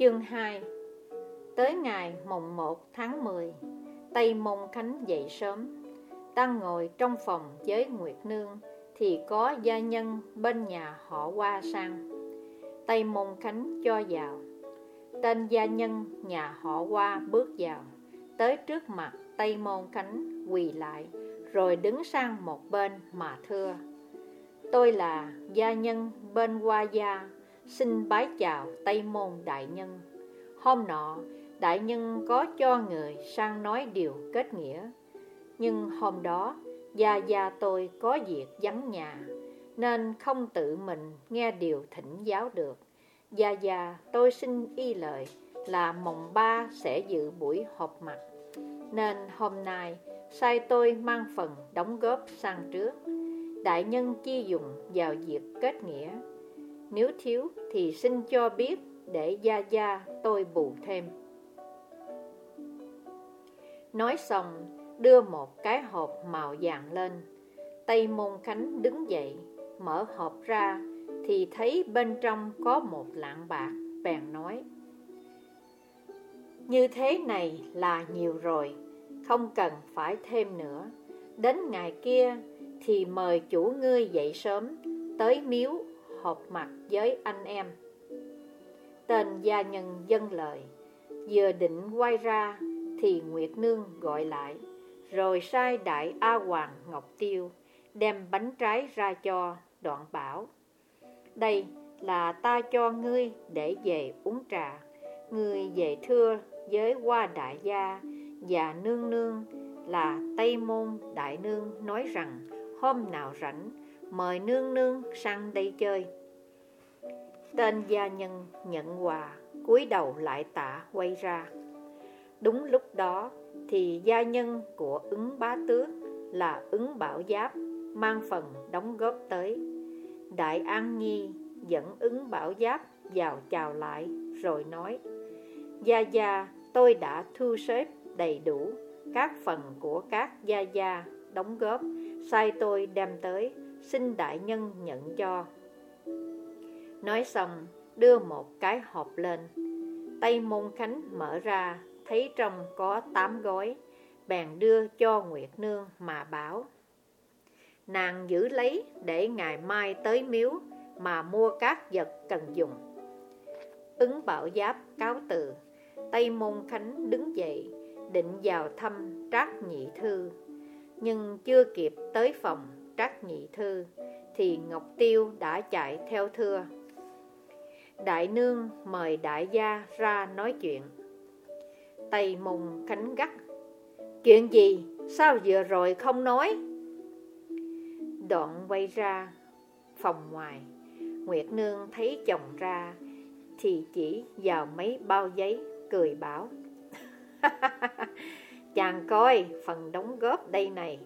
Chương 2 Tới ngày mùng 1 tháng 10 Tây Môn Khánh dậy sớm. Đang ngồi trong phòng với Nguyệt Nương Thì có gia nhân bên nhà họ qua sang. Tây Môn Khánh cho vào. Tên gia nhân nhà họ qua bước vào. Tới trước mặt Tây Môn Khánh quỳ lại, Rồi đứng sang một bên mà thưa. Tôi là gia nhân bên qua gia. Xin bái chào Tây Môn Đại Nhân. Hôm nọ, Đại Nhân có cho người sang nói điều kết nghĩa. Nhưng hôm đó, Gia Gia tôi có việc vắng nhà, Nên không tự mình nghe điều thỉnh giáo được. Gia Gia, tôi xin y lời là mồng ba sẽ dự buổi họp mặt. Nên hôm nay, sai tôi mang phần đóng góp sang trước. Đại nhân chi dùng vào việc kết nghĩa. Nếu thiếu thì xin cho biết để Gia Gia tôi bù thêm. Nói xong, đưa một cái hộp màu vàng lên. Tây Môn Khánh đứng dậy, Mở hộp ra Thì thấy bên trong có một lạng bạc, Bèn nói, Như thế này là nhiều rồi, Không cần phải thêm nữa. Đến ngày kia Thì mời chủ ngươi dậy sớm, Tới miếu họp mặt với anh em. Tên gia nhân dân lời, Vừa định quay ra Thì Nguyệt Nương gọi lại, Rồi sai đại A Hoàng Ngọc Tiêu Đem bánh trái ra cho đoạn bảo. Đây là ta cho ngươi để về uống trà, Ngươi về thưa với qua đại gia Và nương nương là Tây Môn Đại Nương nói rằng Hôm nào rảnh mời nương nương sang đây chơi Tên gia nhân nhận quà, cúi đầu lại tạ quay ra. Đúng lúc đó thì gia nhân của ứng bá tước là ứng bảo giáp mang phần đóng góp tới. Đại An Nhi dẫn ứng bảo giáp vào chào lại rồi nói Gia Gia tôi đã thu xếp đầy đủ các phần của các Gia Gia đóng góp sai tôi đem tới xin đại nhân nhận cho. Nói xong, đưa một cái hộp lên. Tây Môn Khánh mở ra, Thấy trong có tám gói, Bèn đưa cho Nguyệt Nương mà bảo, Nàng giữ lấy để ngày mai tới miếu Mà mua các vật cần dùng. Ứng bảo giáp cáo từ Tây Môn Khánh đứng dậy, Định vào thăm Trác Nhị Thư, Nhưng chưa kịp tới phòng Trác Nhị Thư, Thì Ngọc Tiêu đã chạy theo thưa Đại nương mời đại gia ra nói chuyện Tây mùng khánh gắt, Chuyện gì? Sao vừa rồi không nói? Đoạn quay ra phòng ngoài, Nguyệt nương thấy chồng ra, Thì chỉ vào mấy bao giấy Cười bảo, Chàng coi, phần đóng góp đây này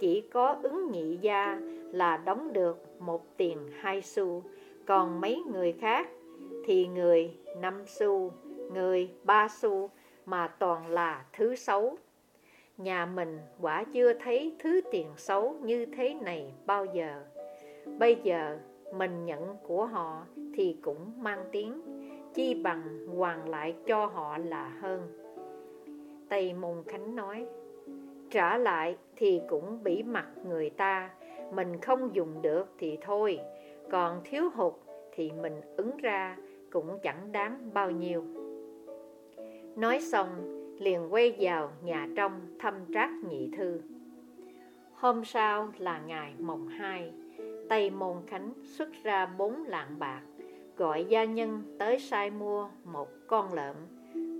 chỉ có ứng nhị gia là đóng được một tiền hai xu Còn mấy người khác thì người năm xu, người ba xu mà toàn là thứ xấu. Nhà mình quả chưa thấy thứ tiền xấu như thế này bao giờ. Bây giờ mình nhận của họ thì cũng mang tiếng, chi bằng hoàn lại cho họ là hơn. Tây Môn Khánh nói, trả lại thì cũng bị mặt người ta, mình không dùng được thì thôi, còn thiếu hụt thì mình ứng ra cũng chẳng đáng bao nhiêu. Nói xong, liền quay vào nhà trong thăm trác nhị thư. Hôm sau là ngày mồng 2, Tây Môn Khánh xuất ra bốn lạng bạc, gọi gia nhân tới sai mua một con lợn,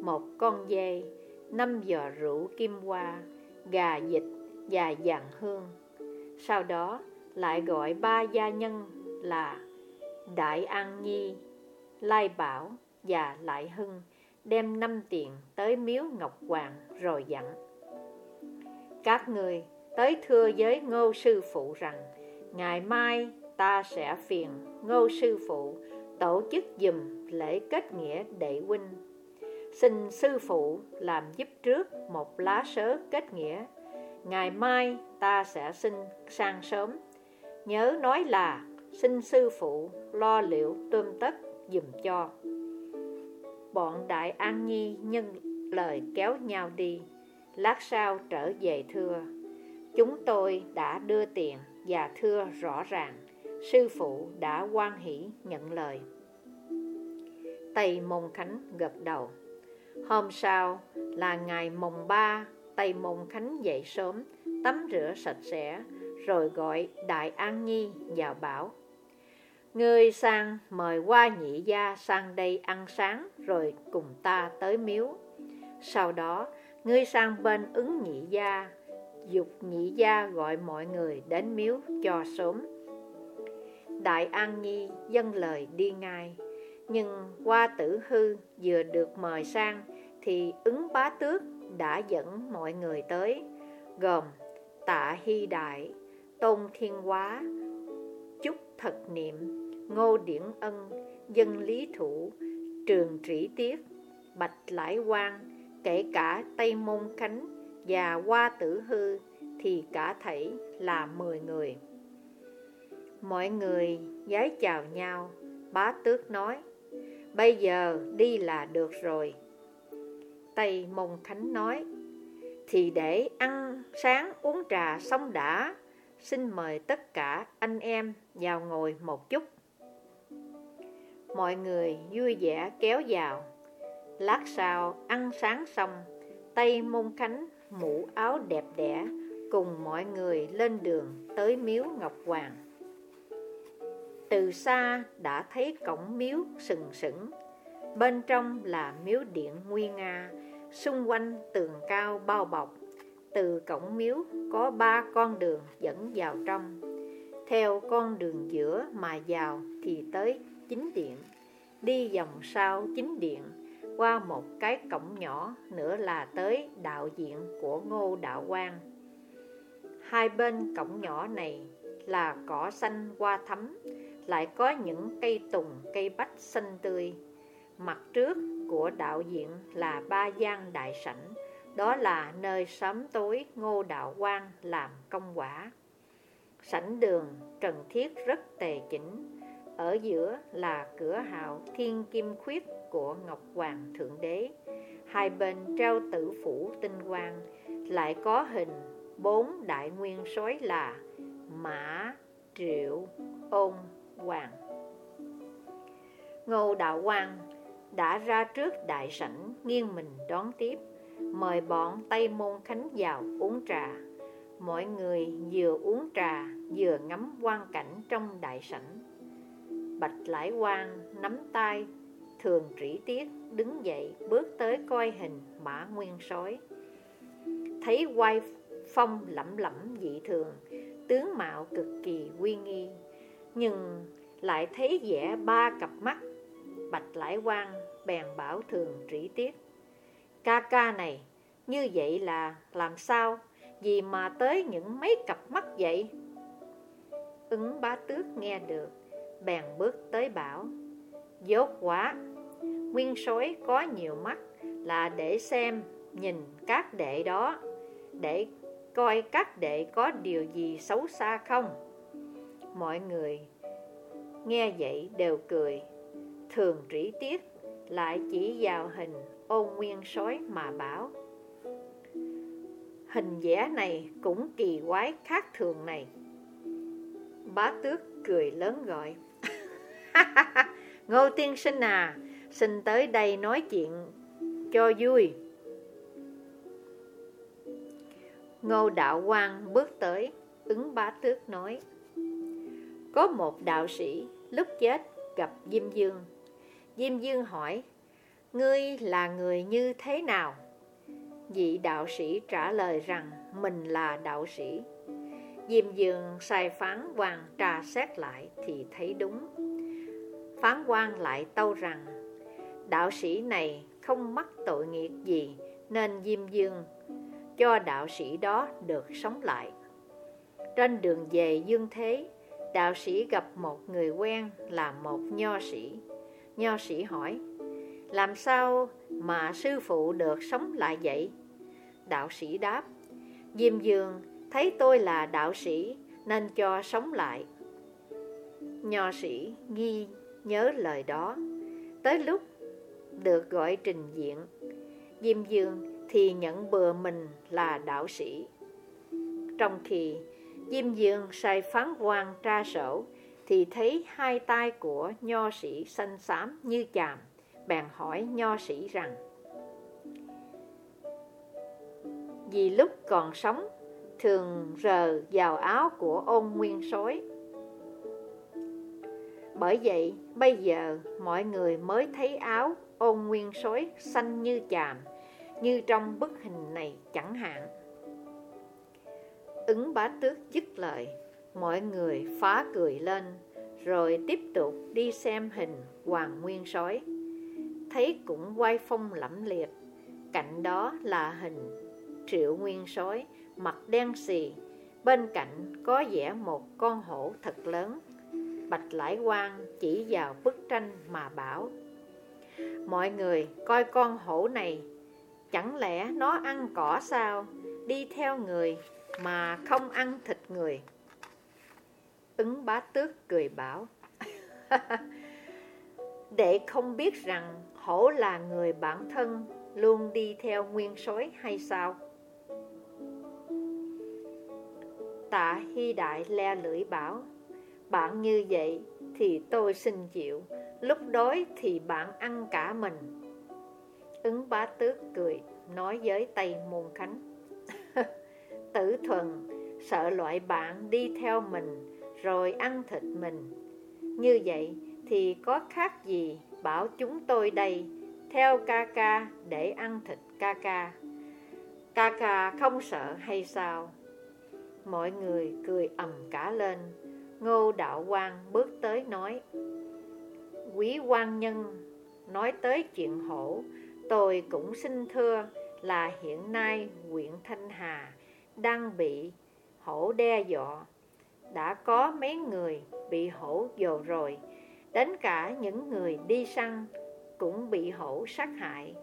một con dê, năm giò rượu kim hoa, gà dịch và dàn hương. Sau đó lại gọi ba gia nhân là Đại An Nhi, Lai Bảo và Lại Hưng đem năm tiền tới miếu Ngọc Hoàng rồi dặn. Các người tới thưa với ngô sư phụ rằng Ngày mai ta sẽ phiền ngô sư phụ tổ chức dùm lễ kết nghĩa đệ huynh Xin sư phụ làm giúp trước một lá sớ kết nghĩa. Ngày mai ta sẽ xin sang sớm. Nhớ nói là, xin sư phụ lo liệu tôm tất dùm cho. Bọn Đại An Nhi nhân lời kéo nhau đi. Lát sau trở về thưa. Chúng tôi đã đưa tiền và thưa rõ ràng. Sư phụ đã quan hỷ nhận lời. Tây Môn Khánh gật đầu. Hôm sau là ngày mùng 3 Tây Môn Khánh dậy sớm, Tắm rửa sạch sẽ, Rồi gọi Đại An Nhi vào bảo, Ngươi sang mời qua nhị gia sang đây ăn sáng Rồi cùng ta tới miếu. Sau đó, ngươi sang bên ứng nhị gia, Dục nhị gia gọi mọi người đến miếu cho sớm. Đại An Nhi dâng lời đi ngay nhưng qua tử hư vừa được mời sang Thì ứng bá tước đã dẫn mọi người tới Gồm Tạ Hy Đại, Tôn Thiên Hóa, Chúc Thật Niệm, Ngô Điển Ân, Dân Lý Thủ, Trường Trĩ Tiết, Bạch Lãi Quang, kể cả Tây Môn Khánh và Hoa Tử Hư thì cả thảy là 10 người. Mọi người giái chào nhau, bá tước nói, bây giờ đi là được rồi. Tây Môn Khánh nói, thì để ăn sáng uống trà xong đã, xin mời tất cả anh em vào ngồi một chút. Mọi người vui vẻ kéo vào. Lát sau ăn sáng xong, Tây Môn Khánh mũ áo đẹp đẽ cùng mọi người lên đường tới miếu Ngọc Hoàng. Từ xa đã thấy cổng miếu sừng sững, bên trong là miếu điện nguy nga, xung quanh tường cao bao bọc. Từ cổng miếu có ba con đường dẫn vào trong. Theo con đường giữa mà vào thì tới chính điện. Đi vòng sau chính điện, qua một cái cổng nhỏ nữa là tới đạo diện của Ngô Đạo Quang. Hai bên cổng nhỏ này là cỏ xanh hoa thấm, lại có những cây tùng, cây bách xanh tươi. Mặt trước của đạo diện là ba gian đại sảnh, đó là nơi sớm tối Ngô Đạo Quang làm công quả. Sảnh đường trần thiết rất tề chỉnh, ở giữa là cửa hào thiên kim khuyết của Ngọc Hoàng Thượng Đế. Hai bên treo tử phủ tinh quang, lại có hình bốn đại nguyên soái là Mã, Triệu, Ôn, Hoàng. Ngô Đạo Quang đã ra trước đại sảnh nghiêng mình đón tiếp, mời bọn Tây Môn Khánh vào uống trà. Mọi người vừa uống trà vừa ngắm quang cảnh trong đại sảnh. Bạch Lãi Quang nắm tay thường trĩ tiết đứng dậy bước tới coi hình mã nguyên sói. Thấy quay phong lẩm lẩm dị thường, tướng mạo cực kỳ uy nghi, nhưng lại thấy vẻ ba cặp mắt. Bạch Lãi Quang bèn bảo thường trĩ tiết. Ca ca này, như vậy là làm sao? Vì mà tới những mấy cặp mắt vậy? Ứng bá tước nghe được, bèn bước tới bảo. Dốt quá, nguyên sói có nhiều mắt là để xem, nhìn các đệ đó, để coi các đệ có điều gì xấu xa không. Mọi người. Nghe vậy đều cười, thường trĩ tiết lại chỉ vào hình ôn nguyên sói mà bảo Hình vẽ này cũng kỳ quái khác thường này. Bá tước cười lớn gọi Ngô tiên sinh à Xin tới đây nói chuyện cho vui. Ngô đạo quang bước tới Ứng bá tước nói có một đạo sĩ lúc chết gặp Diêm Dương Diêm Dương hỏi, Ngươi là người như thế nào? Vị đạo sĩ trả lời rằng mình là đạo sĩ. Diêm Dương sai phán quan trà xét lại thì thấy đúng. Phán quan lại tâu rằng, đạo sĩ này không mắc tội nghiệp gì nên Diêm Dương cho đạo sĩ đó được sống lại. Trên đường về Dương Thế, đạo sĩ gặp một người quen là một nho sĩ. Nho sĩ hỏi, Làm sao mà sư phụ được sống lại vậy? Đạo sĩ đáp, Diêm Dương thấy tôi là đạo sĩ Nên cho sống lại Nho sĩ nghi nhớ lời đó Tới lúc được gọi trình diện. Diêm Dương thì nhận bừa mình là đạo sĩ. Trong khi Diêm Dương sai phán quan tra sổ thì thấy hai tay của nho sĩ xanh xám như chàm, bèn hỏi nho sĩ rằng Vì lúc còn sống, thường rờ vào áo của ôn nguyên sói. Bởi vậy, bây giờ mọi người mới thấy áo ôn nguyên sói xanh như chàm, như trong bức hình này chẳng hạn. Ứng bá tước dứt lời, mọi người phá cười lên, rồi tiếp tục đi xem hình Hoàng Nguyên sói. Thấy cũng quay phong lẫm liệt, cạnh đó là hình Triệu Nguyên sói, mặt đen xì, bên cạnh có vẽ một con hổ thật lớn. Bạch Lãi Quang chỉ vào bức tranh mà bảo Mọi người coi con hổ này Chẳng lẽ nó ăn cỏ sao Đi theo người mà không ăn thịt người. Ứng bá tước cười bảo, Để không biết rằng hổ là người bản thân Luôn đi theo nguyên sói hay sao? Tạ Hy Đại le lưỡi bảo, Bạn như vậy thì tôi xin chịu, Lúc đói thì bạn ăn cả mình. Ứng bá tước cười, Nói với Tây Môn Khánh Tử thuần, Sợ loại bạn đi theo mình, Rồi ăn thịt mình. Như vậy thì có khác gì Bảo chúng tôi đây, Theo ca ca để ăn thịt ca ca? Ca ca không sợ hay sao? Mọi người cười ầm cả lên. Ngô Đạo Quang bước tới nói, Quý quan nhân, nói tới chuyện hổ, Tôi cũng xin thưa là hiện nay huyện Thanh Hà đang bị hổ đe dọa. Đã có mấy người bị hổ dồ rồi. Đến cả những người đi săn cũng bị hổ sát hại.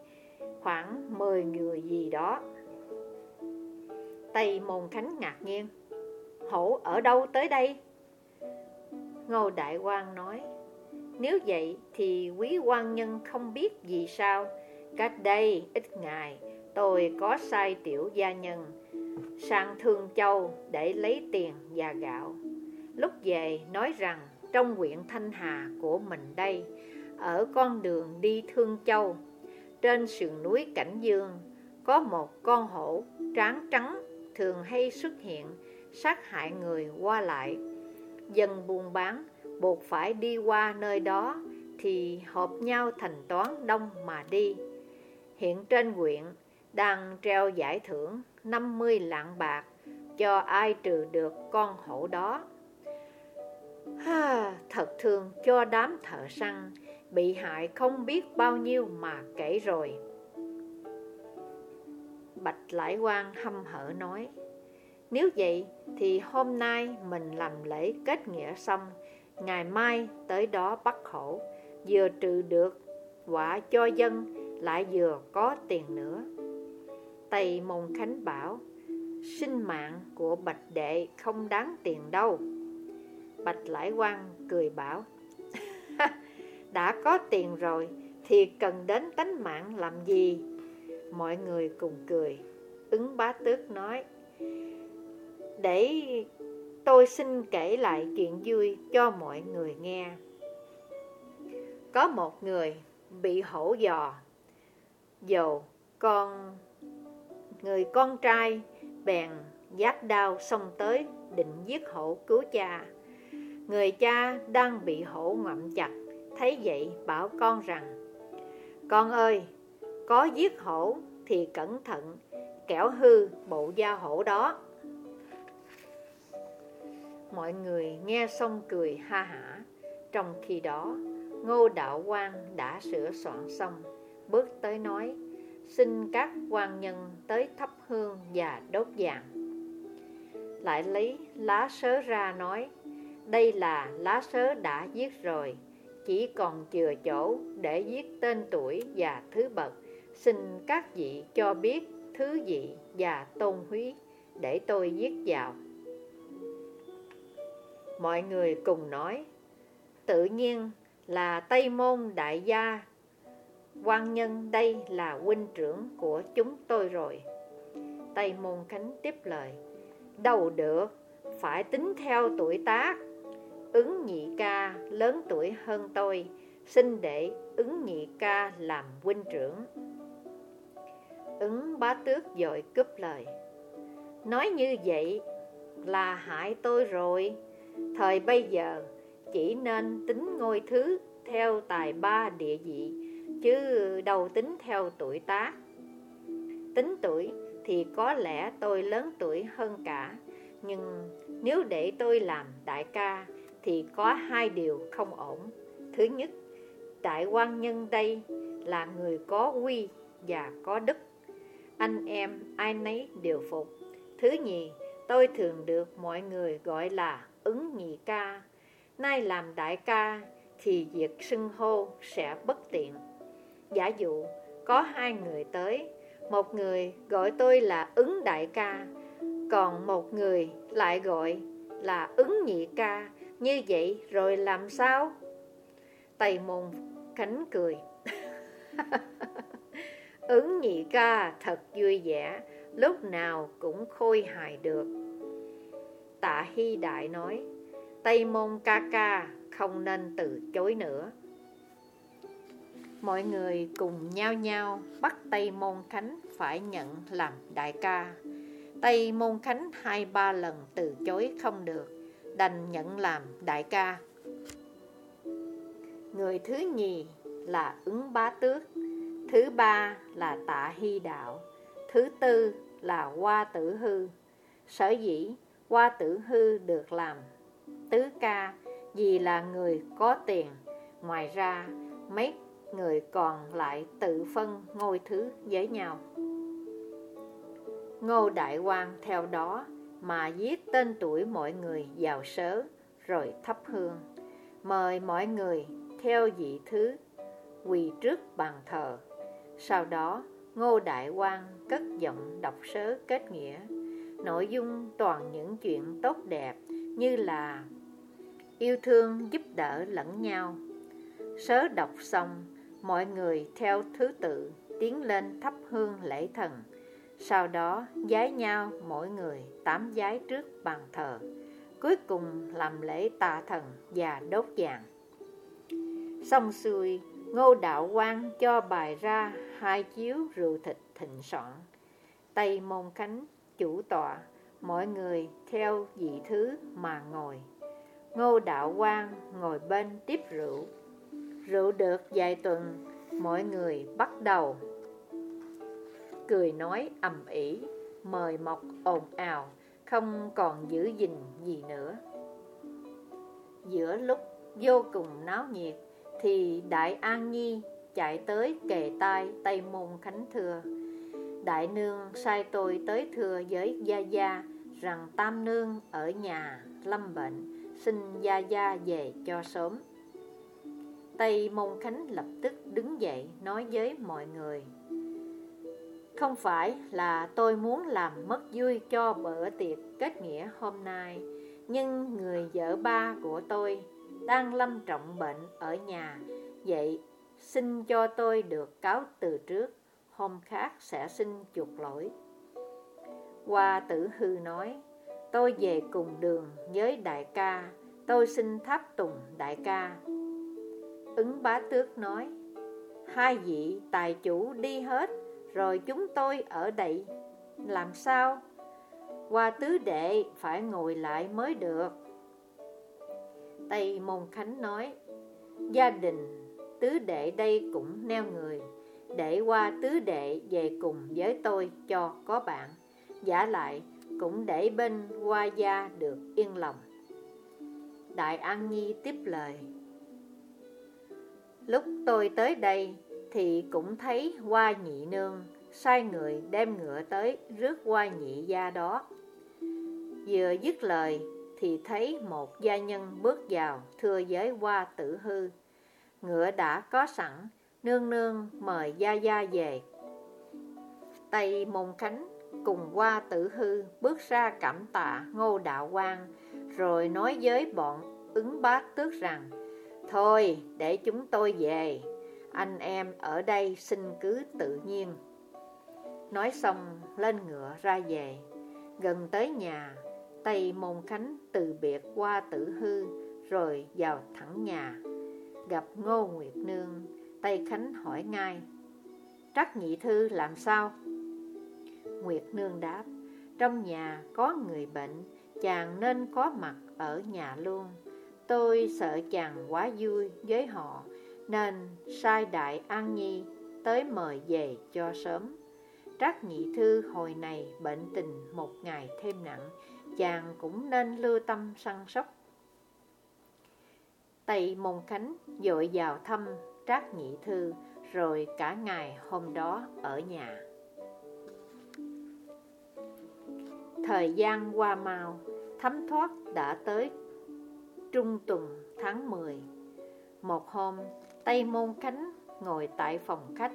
Khoảng 10 người gì đó. Tây Môn Khánh ngạc nhiên. Hổ ở đâu tới đây? Ngô Đại Quang nói. Nếu vậy thì quý quan nhân không biết gì sao. Cách đây ít ngày, Tôi có sai tiểu gia nhân. Sang Thương Châu để lấy tiền và gạo Lúc về nói rằng, trong huyện Thanh Hà của mình đây, Ở con đường đi Thương Châu, Trên sườn núi Cảnh Dương, Có một con hổ tráng trắng thường hay xuất hiện, sát hại người qua lại. Dân buôn bán, buộc phải đi qua nơi đó thì hợp nhau thành toán đông mà đi. Hiện trên huyện đang treo giải thưởng 50 lạng bạc cho ai trừ được con hổ đó. Ha, thật thương cho đám thợ săn bị hại không biết bao nhiêu mà kể rồi. Bạch Lãi Quang hâm hở nói nếu vậy thì hôm nay mình làm lễ kết nghĩa xong Ngày mai tới đó bắt khổ Vừa trừ được quả cho dân Lại vừa có tiền nữa Tây Môn Khánh bảo Sinh mạng của Bạch Đệ không đáng tiền đâu Bạch Lãi Quang cười bảo Đã có tiền rồi Thì cần đến tánh mạng làm gì Mọi người cùng cười Ứng bá tước nói để tôi xin kể lại chuyện vui cho mọi người nghe. Có một người bị hổ dò, dầu con người con trai bèn giác đao xông tới định giết hổ cứu cha. Người cha đang bị hổ ngậm chặt, thấy vậy bảo con rằng Con ơi, có giết hổ thì cẩn thận, kẻo hư bộ da hổ đó. Mọi người nghe xong cười ha hả Trong khi đó Ngô Đạo Quang đã sửa soạn xong Bước tới nói Xin các quan nhân tới thắp hương và đốt vàng. Lại lấy lá sớ ra nói, Đây là lá sớ đã viết rồi, Chỉ còn chừa chỗ để viết tên tuổi và thứ bậc. Xin các vị cho biết thứ vị và tôn húy Để tôi viết vào. Mọi người cùng nói, Tự nhiên là Tây Môn Đại Gia quan nhân đây là huynh trưởng của chúng tôi rồi. Tây Môn Khánh tiếp lời. Đâu được, phải tính theo tuổi tác. Ứng nhị ca lớn tuổi hơn tôi Xin để ứng nhị ca làm huynh trưởng. Ứng bá tước dội cướp lời. Nói như vậy là hại tôi rồi. Thời bây giờ chỉ nên tính ngôi thứ theo tài ba địa vị Chứ đâu tính theo tuổi tác Tính tuổi thì có lẽ tôi lớn tuổi hơn cả Nhưng nếu để tôi làm đại ca Thì có hai điều không ổn. Thứ nhất, đại quan nhân đây là người có uy và có đức. Anh em ai nấy đều phục. Thứ nhì, tôi thường được mọi người gọi là ứng nhị ca. Nay làm đại ca thì việc xưng hô sẽ bất tiện. Giả dụ, có hai người tới Một người gọi tôi là ứng đại ca, Còn một người lại gọi là ứng nhị ca Như vậy rồi làm sao? Tây môn Khánh cười. ứng nhị ca thật vui vẻ, Lúc nào cũng khôi hài được Tạ Hy Đại nói, Tây môn ca ca, không nên từ chối nữa Mọi người cùng nhau nhau bắt Tây Môn Khánh phải nhận làm đại ca. Tây Môn Khánh hai ba lần từ chối không được, Đành nhận làm đại ca. Người thứ nhì là ứng bá tước, Thứ ba là tạ hy đạo, Thứ tư là hoa tử hư. Sở dĩ hoa tử hư được làm tứ ca vì là người có tiền, Ngoài ra mấy người còn lại tự phân ngôi thứ với nhau. Ngô Đại Quang theo đó mà viết tên tuổi mọi người vào sớ rồi thắp hương. Mời mọi người theo vị thứ quỳ trước bàn thờ. Sau đó Ngô Đại Quang cất giọng đọc sớ kết nghĩa. Nội dung toàn những chuyện tốt đẹp như là yêu thương giúp đỡ lẫn nhau. Sớ đọc xong, mọi người theo thứ tự tiến lên thắp hương lễ thần. Sau đó giái nhau mỗi người tám giái trước bàn thờ. Cuối cùng làm lễ tà thần và đốt vàng. Xong xuôi, ngô đạo quan cho bài ra hai chiếu rượu thịt thịnh soạn. Tây môn khánh chủ tọa, mọi người theo vị thứ mà ngồi. Ngô Đạo Quang ngồi bên tiếp rượu Rượu được vài tuần Mọi người bắt đầu. Cười nói ầm ĩ Mời mọc ồn ào Không còn giữ gìn gì nữa. Giữa lúc vô cùng náo nhiệt Thì Đại An Nhi chạy tới kề tai Tây Môn Khánh thừa, Đại Nương sai tôi tới thưa với Gia Gia Rằng Tam Nương ở nhà lâm bệnh xin Gia Gia về cho sớm. Tây Môn Khánh lập tức đứng dậy nói với mọi người, Không phải là tôi muốn làm mất vui cho bữa tiệc kết nghĩa hôm nay, Nhưng người vợ ba của tôi đang lâm trọng bệnh ở nhà, Vậy xin cho tôi được cáo từ trước, Hôm khác sẽ xin chuộc lỗi. Hoa tử hư nói, Tôi về cùng đường với đại ca, Tôi xin tháp tùng đại ca. Ứng bá tước nói, Hai vị tài chủ đi hết, Rồi chúng tôi ở đây. Làm sao? Qua tứ đệ phải ngồi lại mới được. Tây Môn Khánh nói, Gia đình, tứ đệ đây cũng neo người. Để qua tứ đệ về cùng với tôi cho có bạn. Giả lại cũng để bên hoa gia được yên lòng. Đại An Nhi tiếp lời Lúc tôi tới đây thì cũng thấy hoa nhị nương sai người đem ngựa tới rước hoa nhị gia đó. Vừa dứt lời thì thấy một gia nhân bước vào thưa với hoa tử hư. Ngựa đã có sẵn, nương nương mời gia gia về. Tây Môn Khánh cùng qua tử hư bước ra cảm tạ ngô đạo quang rồi nói với bọn ứng bát tước rằng Thôi, để chúng tôi về. Anh em ở đây xin cứ tự nhiên. Nói xong, lên ngựa ra về. Gần tới nhà, Tây Môn Khánh từ biệt qua tử hư Rồi vào thẳng nhà. Gặp Ngô Nguyệt Nương, Tây Khánh hỏi ngay Trắc nhị thư làm sao? Nguyệt Nương đáp, Trong nhà có người bệnh, Chàng nên có mặt ở nhà luôn. Tôi sợ chàng quá vui với họ, Nên sai Đại An Nhi tới mời về cho sớm. Trác nhị thư hồi này bệnh tình một ngày thêm nặng, Chàng cũng nên lưu tâm săn sóc. Tây Môn Khánh dội vào thăm Trác Nhị Thư Rồi cả ngày hôm đó ở nhà. Thời gian qua mau, Thấm thoát đã tới Trung tuần tháng 10 Một hôm, Tây Môn Khánh ngồi tại phòng khách,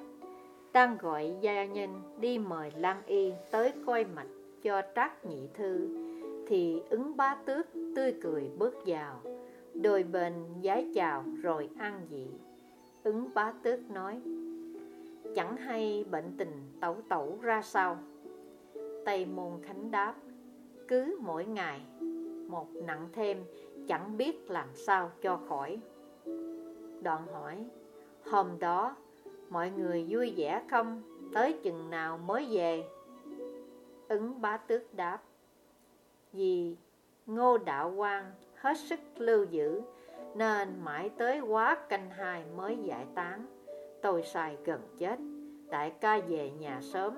đang gọi gia nhân đi mời Lan Y tới coi mạch cho Trác Nhị Thư, thì ứng bá tước tươi cười bước vào, đôi bên giái chào rồi an dị. Ứng bá tước nói, chẳng hay bệnh tình tẩu tẩu ra sao? Tây môn khánh đáp, cứ mỗi ngày, một nặng thêm chẳng biết làm sao cho khỏi. Đoạn hỏi, hôm đó, mọi người vui vẻ không? Tới chừng nào mới về? Ứng bá tước đáp, vì ngô đạo quan hết sức lưu giữ, nên mãi tới quá canh hai mới giải tán. Tôi xài gần chết, đại ca về nhà sớm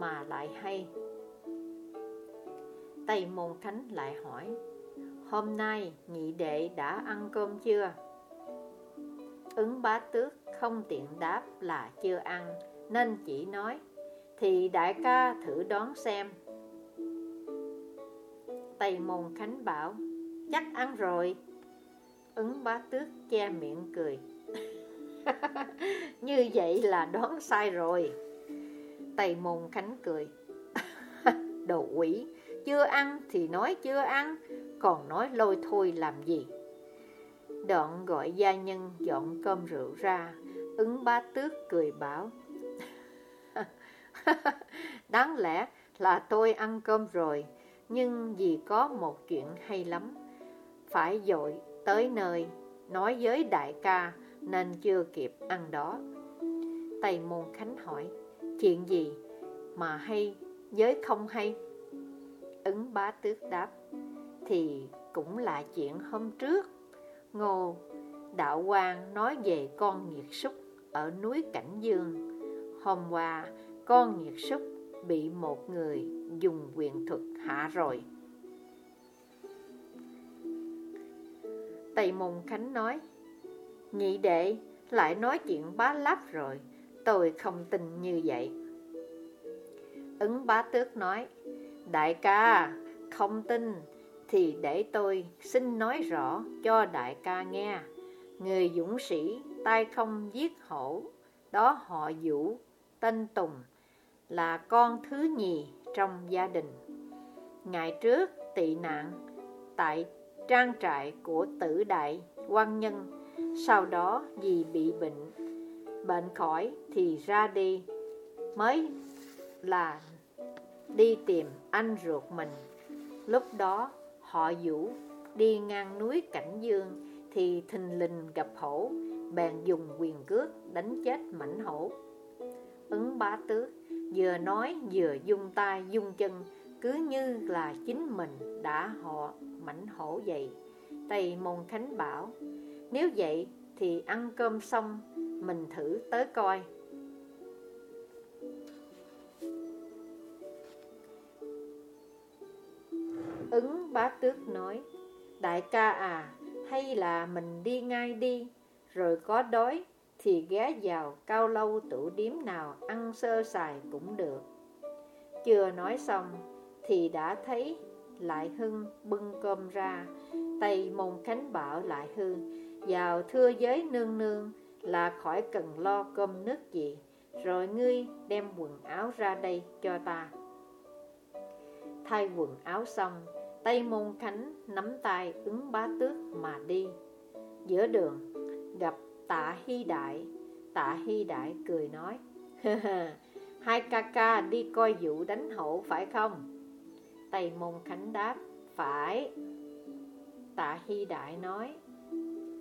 mà lại hay. Tây môn khánh lại hỏi hôm nay nhị đệ đã ăn cơm chưa? Ứng bá tước không tiện đáp là chưa ăn, nên chỉ nói, thì đại ca thử đoán xem. Tây môn khánh bảo, chắc ăn rồi. Ứng bá tước che miệng cười. như vậy là đoán sai rồi. Tây môn khánh cười, đồ quỷ chưa ăn thì nói chưa ăn, còn nói lôi thôi làm gì? Đoạn gọi gia nhân dọn cơm rượu ra, Ứng bá tước cười bảo, Đáng lẽ là tôi ăn cơm rồi, Nhưng vì có một chuyện hay lắm. Phải dội tới nơi, Nói với đại ca Nên chưa kịp ăn đó. Tây Môn Khánh hỏi, Chuyện gì mà hay với không hay? Ứng bá tước đáp Thì cũng là chuyện hôm trước Ngô Đạo Quang nói về con nhiệt súc ở núi Cảnh Dương. Hôm qua, con nhiệt súc bị một người dùng quyền thuật hạ rồi. Tây Môn Khánh nói, Nhị đệ lại nói chuyện bá láp rồi, tôi không tin như vậy. Ứng bá tước nói, Đại ca, không tin thì để tôi xin nói rõ cho đại ca nghe. Người dũng sĩ tay không giết hổ, đó họ Vũ, tên Tùng, là con thứ nhì trong gia đình. Ngày trước tị nạn tại trang trại của tử đại quan nhân, sau đó vì bị bệnh, bệnh khỏi thì ra đi, mới là đi tìm anh ruột mình. Lúc đó họ Vũ đi ngang núi Cảnh Dương thì thình lình gặp hổ, bèn dùng quyền cước đánh chết mảnh hổ. Ứng bá tước vừa nói vừa dung tay dung chân, cứ như là chính mình đã họ mảnh hổ vậy. Tây Môn Khánh bảo, nếu vậy thì ăn cơm xong, mình thử tới coi. Ứng bá tước nói, Đại ca à Hay là mình đi ngay đi, Rồi có đói Thì ghé vào cao lâu tủ điếm nào Ăn sơ sài cũng được. Chưa nói xong Thì đã thấy Lại Hưng bưng cơm ra, tay mông khánh bảo Lại Hưng Vào thưa giới nương nương Là khỏi cần lo cơm nước gì, Rồi ngươi đem quần áo ra đây cho ta. Thay quần áo xong Tây Môn Khánh nắm tay ứng bá tước mà đi. Giữa đường, gặp tạ hy đại. Tạ Hy Đại cười nói Hai ca ca đi coi vụ đánh hổ phải không? Tây Môn Khánh đáp, Phải. Tạ Hy Đại nói,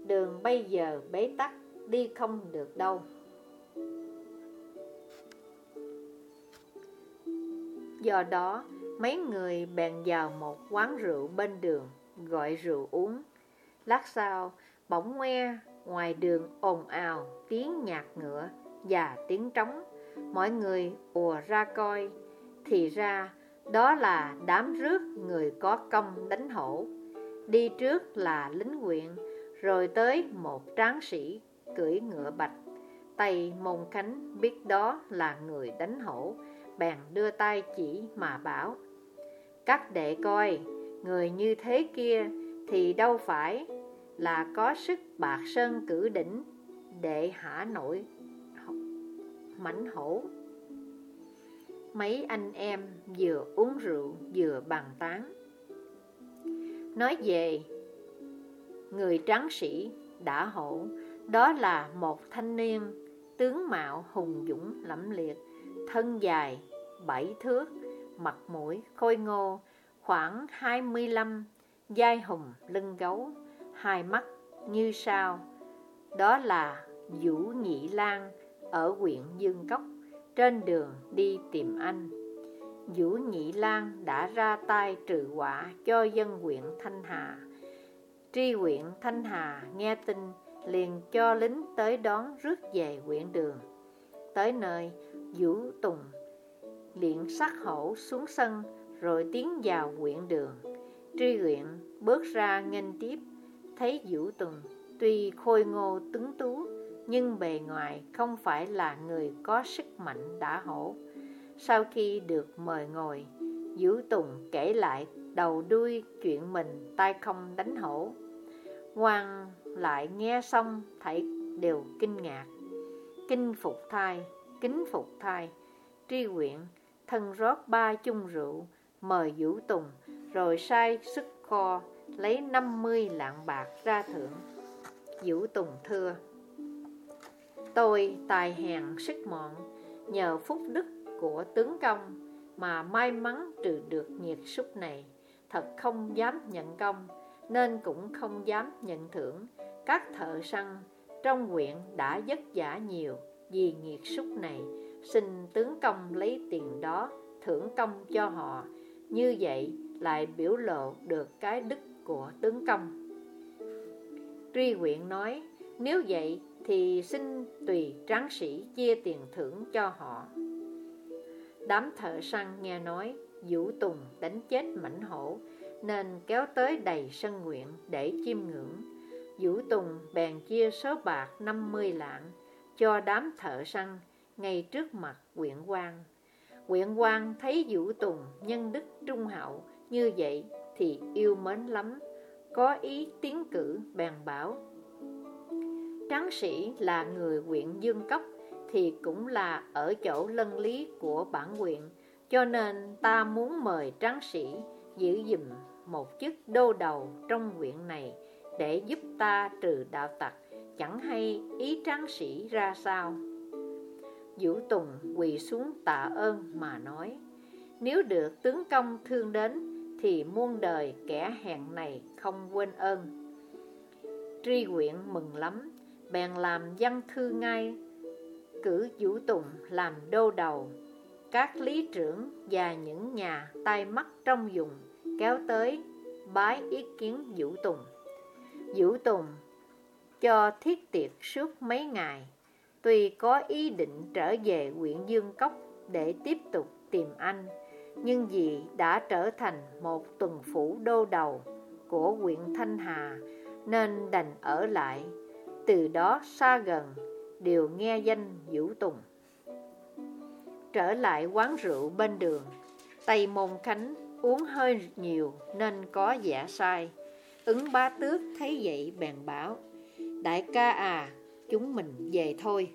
Đường bây giờ bế tắc, Đi không được đâu. Do đó Mấy người bèn vào một quán rượu bên đường, Gọi rượu uống. Lát sau, Bỗng nghe ngoài đường ồn ào, Tiếng nhạc ngựa và tiếng trống. Mọi người ùa ra coi. Thì ra, đó là đám rước người có công đánh hổ. Đi trước là lính quyện Rồi tới một tráng sĩ cưỡi ngựa bạch. Tây mông Khánh biết đó là người đánh hổ. Bèn đưa tay chỉ mà bảo, Các đệ coi, Người như thế kia Thì đâu phải là có sức bạc sơn cử đỉnh đệ hả nổi mảnh hổ. Mấy anh em vừa uống rượu vừa bàn tán. Nói về, người tráng sĩ đã hổ, Đó là một thanh niên tướng mạo hùng dũng lẫm liệt Thân dài bảy thước, mặt mũi khôi ngô Khoảng 25, dai hùng lưng gấu Hai mắt như sao Đó là Vũ Nhị Lan ở huyện Dương Cốc trên đường đi tìm anh. Vũ Nhị Lan đã ra tay trừ quả cho dân huyện Thanh Hà. Tri huyện Thanh Hà nghe tin liền cho lính tới đón rước về huyện đường. Tới nơi, Vũ Tùng liện sắc hổ xuống sân rồi tiến vào quyện đường. Tri huyện bước ra nghênh tiếp, thấy Vũ Tùng tuy khôi ngô tuấn tú nhưng bề ngoài không phải là người có sức mạnh đã hổ. Sau khi được mời ngồi, Vũ Tùng kể lại đầu đuôi chuyện mình tay không đánh hổ. quan lại nghe xong thảy đều kinh ngạc. Kinh phục thai, kính phục thai, tri quyện, thân rót ba chung rượu, mời Vũ Tùng, rồi sai sức kho, lấy 50 lạng bạc ra thưởng. Vũ Tùng thưa, Tôi tài hèn sức mọn, nhờ phúc đức của tướng công mà may mắn trừ được nhiệt súc này. Thật không dám nhận công, nên cũng không dám nhận thưởng. Các thợ săn trong huyện đã vất vả nhiều vì nghiệt súc này. Xin tướng công lấy tiền đó thưởng công cho họ. Như vậy lại biểu lộ được cái đức của tướng công. Tri huyện nói, nếu vậy thì xin tùy tráng sĩ chia tiền thưởng cho họ. Đám thợ săn nghe nói Vũ Tùng đánh chết mảnh hổ nên kéo tới đầy sân nguyện để chiêm ngưỡng. Vũ Tùng bèn chia số bạc 50 lạng cho đám thợ săn ngay trước mặt quyện quan. Quyện quan thấy Vũ Tùng nhân đức trung hậu như vậy thì yêu mến lắm, có ý tiến cử bèn bảo Tráng sĩ là người quyện Dương Cốc thì cũng là ở chỗ lân lý của bản quyện, cho nên ta muốn mời tráng sĩ giữ dùm một chức đô đầu trong quyện này để giúp ta trừ đạo tặc, chẳng hay ý tráng sĩ ra sao. Vũ Tùng quỳ xuống tạ ơn mà nói, nếu được tướng công thương đến thì muôn đời kẻ hèn này không quên ơn. Tri huyện mừng lắm, bèn làm văn thư ngay cử Vũ Tùng làm đô đầu các lý trưởng và những nhà tay mắt trong vùng kéo tới bái ý kiến Vũ Tùng Vũ Tùng cho thiết tiệc suốt mấy ngày Tuy có ý định trở về huyện Dương Cốc để tiếp tục tìm anh Nhưng vì đã trở thành một tuần phủ đô đầu của huyện Thanh Hà Nên đành ở lại từ đó xa gần đều nghe danh Vũ Tùng. Trở lại quán rượu bên đường, Tây Môn Khánh uống hơi nhiều nên có vẻ sai. Ứng bá tước thấy vậy bèn bảo, Đại ca à, chúng mình về thôi.